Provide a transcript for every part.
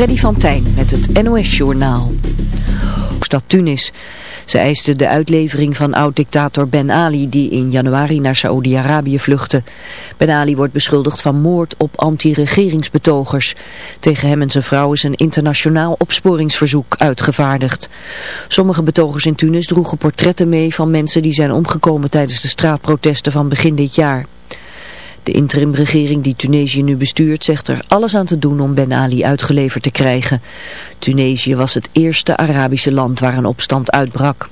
Freddy van Tijn met het NOS-journaal. Stad Tunis. Ze eisten de uitlevering van oud-dictator Ben Ali die in januari naar Saoedi-Arabië vluchtte. Ben Ali wordt beschuldigd van moord op anti-regeringsbetogers. Tegen hem en zijn vrouw is een internationaal opsporingsverzoek uitgevaardigd. Sommige betogers in Tunis droegen portretten mee van mensen die zijn omgekomen tijdens de straatprotesten van begin dit jaar. De interimregering die Tunesië nu bestuurt zegt er alles aan te doen om Ben Ali uitgeleverd te krijgen. Tunesië was het eerste Arabische land waar een opstand uitbrak.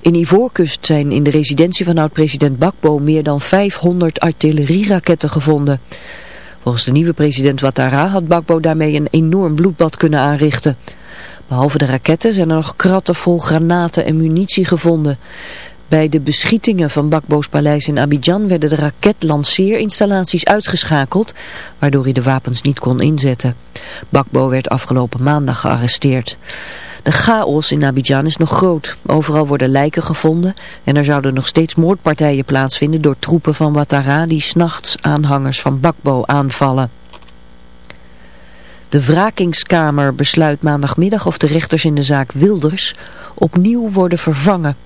In Ivoorkust zijn in de residentie van oud-president Bakbo meer dan 500 artillerieraketten gevonden. Volgens de nieuwe president Ouattara had Bakbo daarmee een enorm bloedbad kunnen aanrichten. Behalve de raketten zijn er nog kratten vol granaten en munitie gevonden. Bij de beschietingen van Bakbo's paleis in Abidjan werden de raketlanceerinstallaties uitgeschakeld, waardoor hij de wapens niet kon inzetten. Bakbo werd afgelopen maandag gearresteerd. De chaos in Abidjan is nog groot. Overal worden lijken gevonden en er zouden nog steeds moordpartijen plaatsvinden door troepen van Ouattara die s'nachts aanhangers van Bakbo aanvallen. De wrakingskamer besluit maandagmiddag of de rechters in de zaak Wilders opnieuw worden vervangen.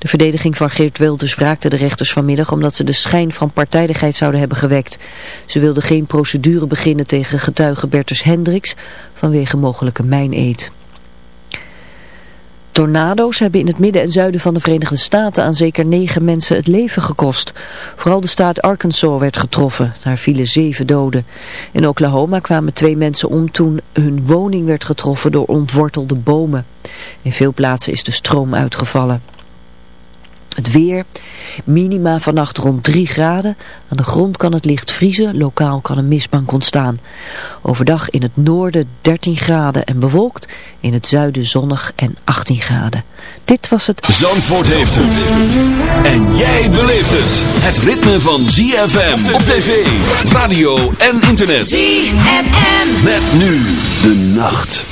De verdediging van Geert Wilders wraakte de rechters vanmiddag omdat ze de schijn van partijdigheid zouden hebben gewekt. Ze wilden geen procedure beginnen tegen getuige Bertus Hendricks vanwege mogelijke mijneed. Tornado's hebben in het midden en zuiden van de Verenigde Staten aan zeker negen mensen het leven gekost. Vooral de staat Arkansas werd getroffen. Daar vielen zeven doden. In Oklahoma kwamen twee mensen om toen hun woning werd getroffen door ontwortelde bomen. In veel plaatsen is de stroom uitgevallen. Het weer, minima vannacht rond 3 graden. Aan de grond kan het licht vriezen, lokaal kan een mistbank ontstaan. Overdag in het noorden 13 graden en bewolkt, in het zuiden zonnig en 18 graden. Dit was het... Zandvoort heeft het. En jij beleeft het. Het ritme van ZFM op tv, radio en internet. ZFM. Met nu de nacht.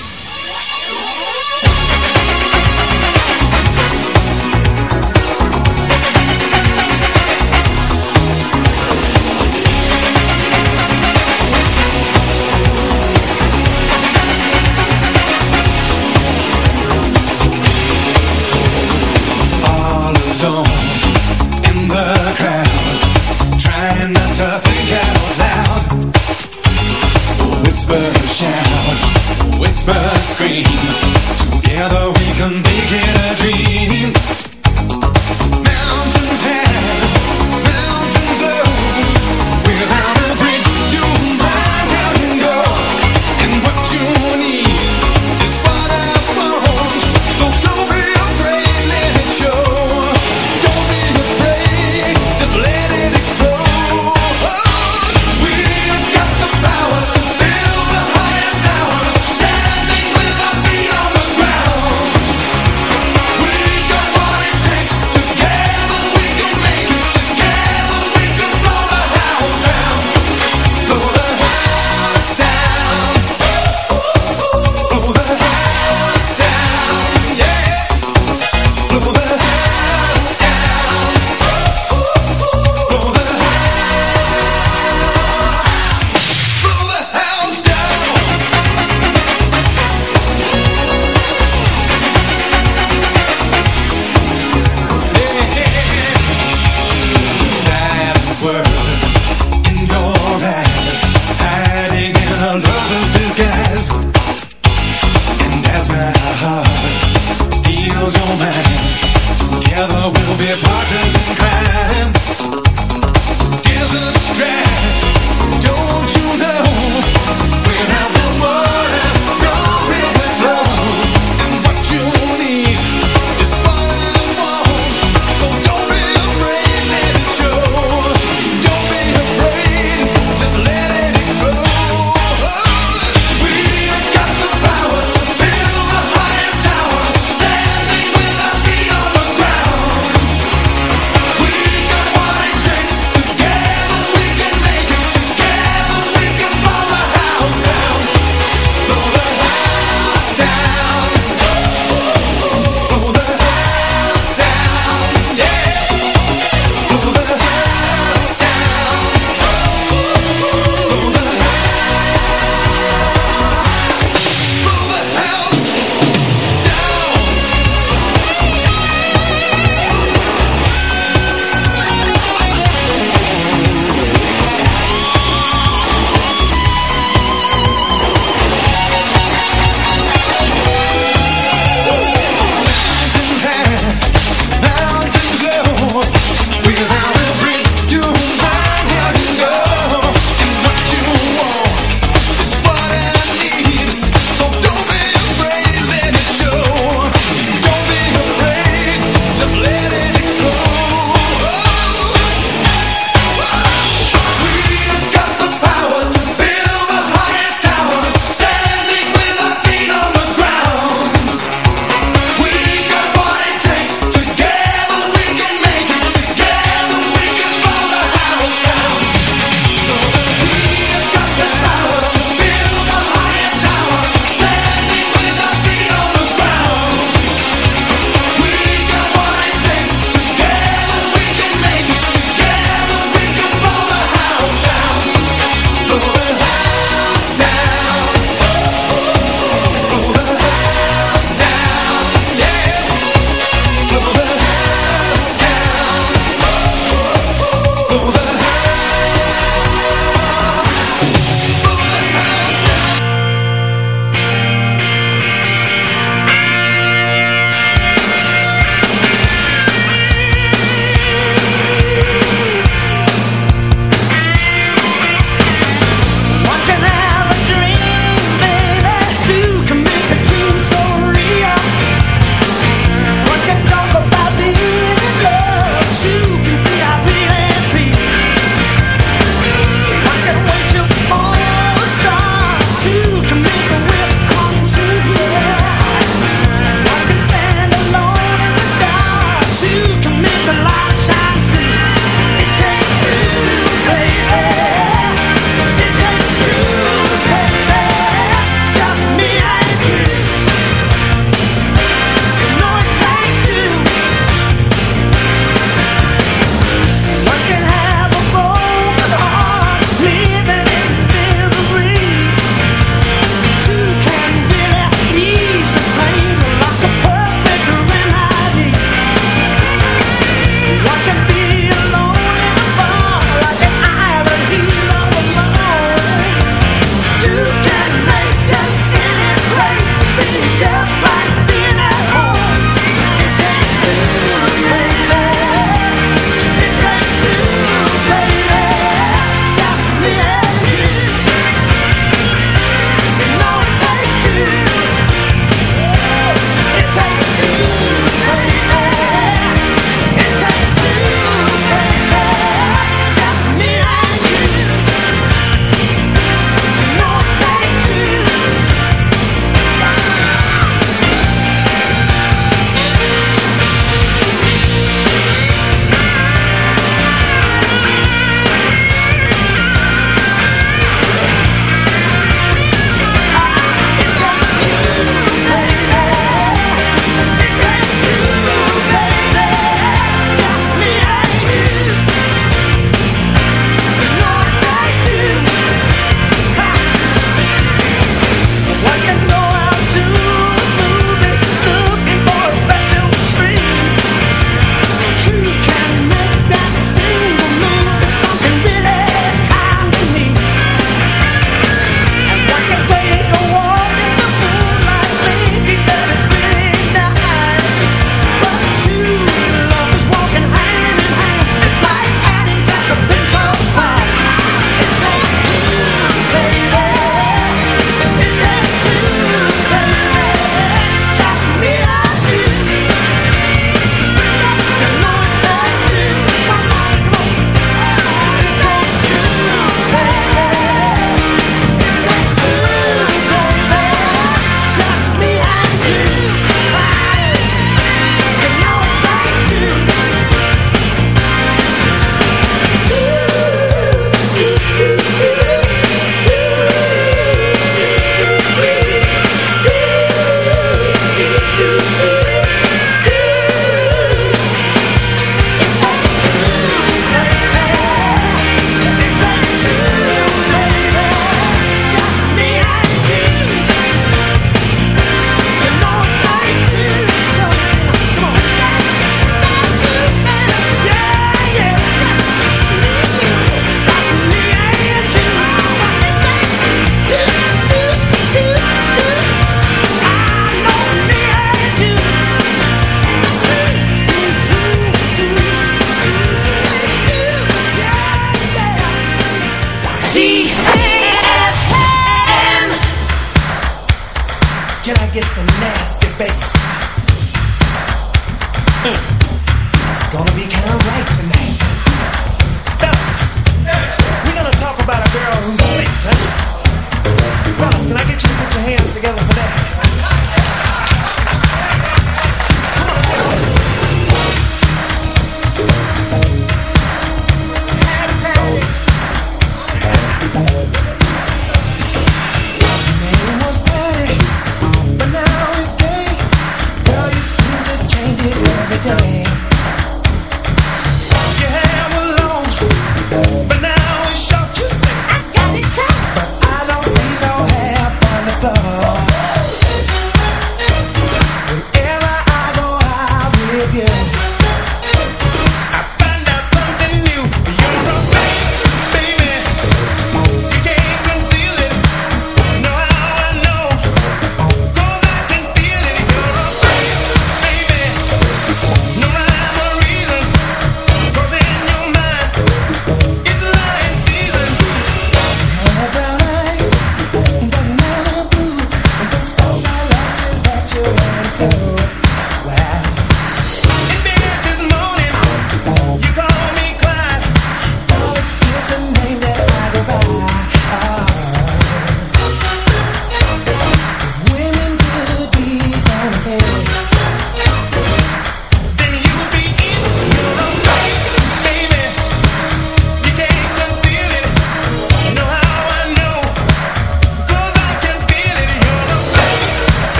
scream. Together we can be.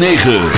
106.9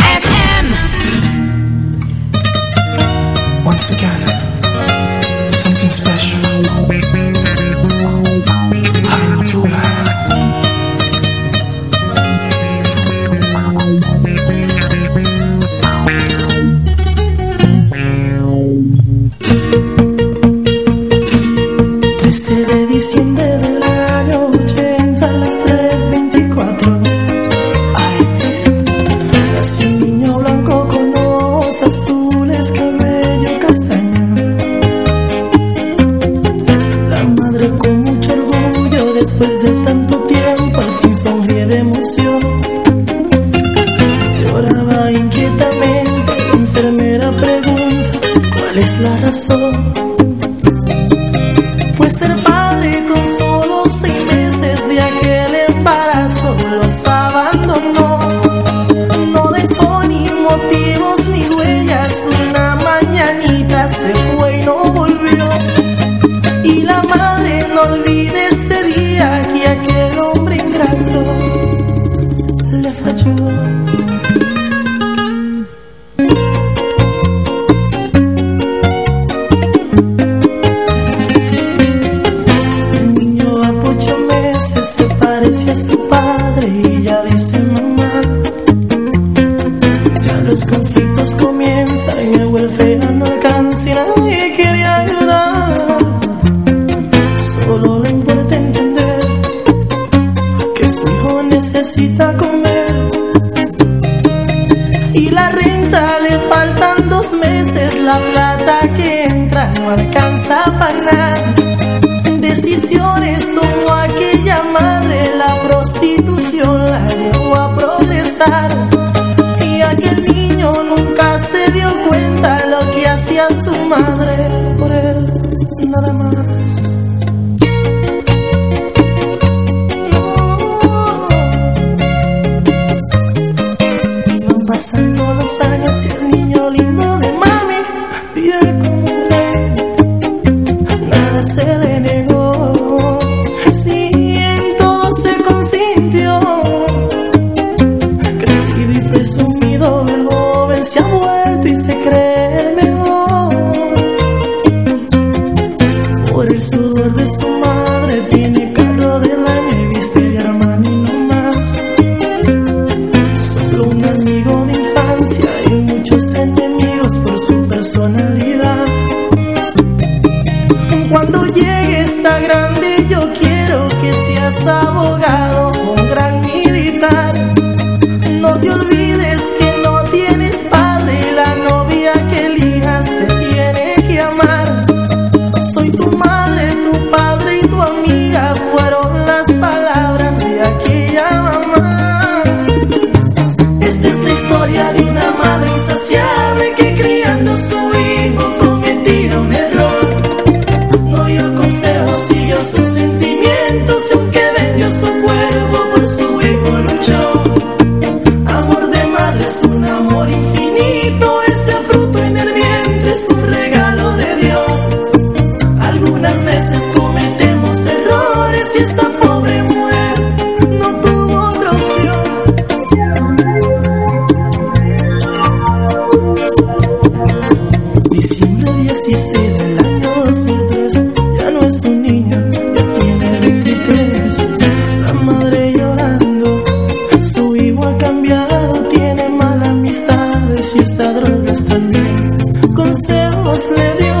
Consejos le dio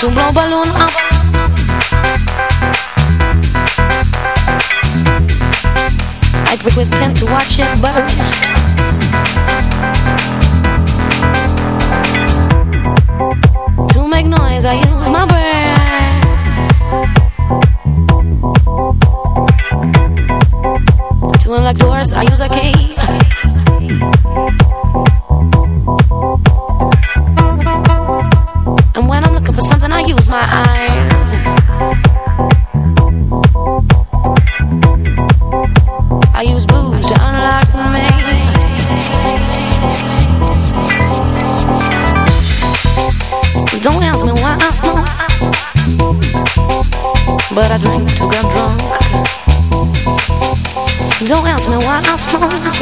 to blow balloon up. I pretend to watch it burn.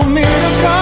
miracle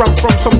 where I'm from, some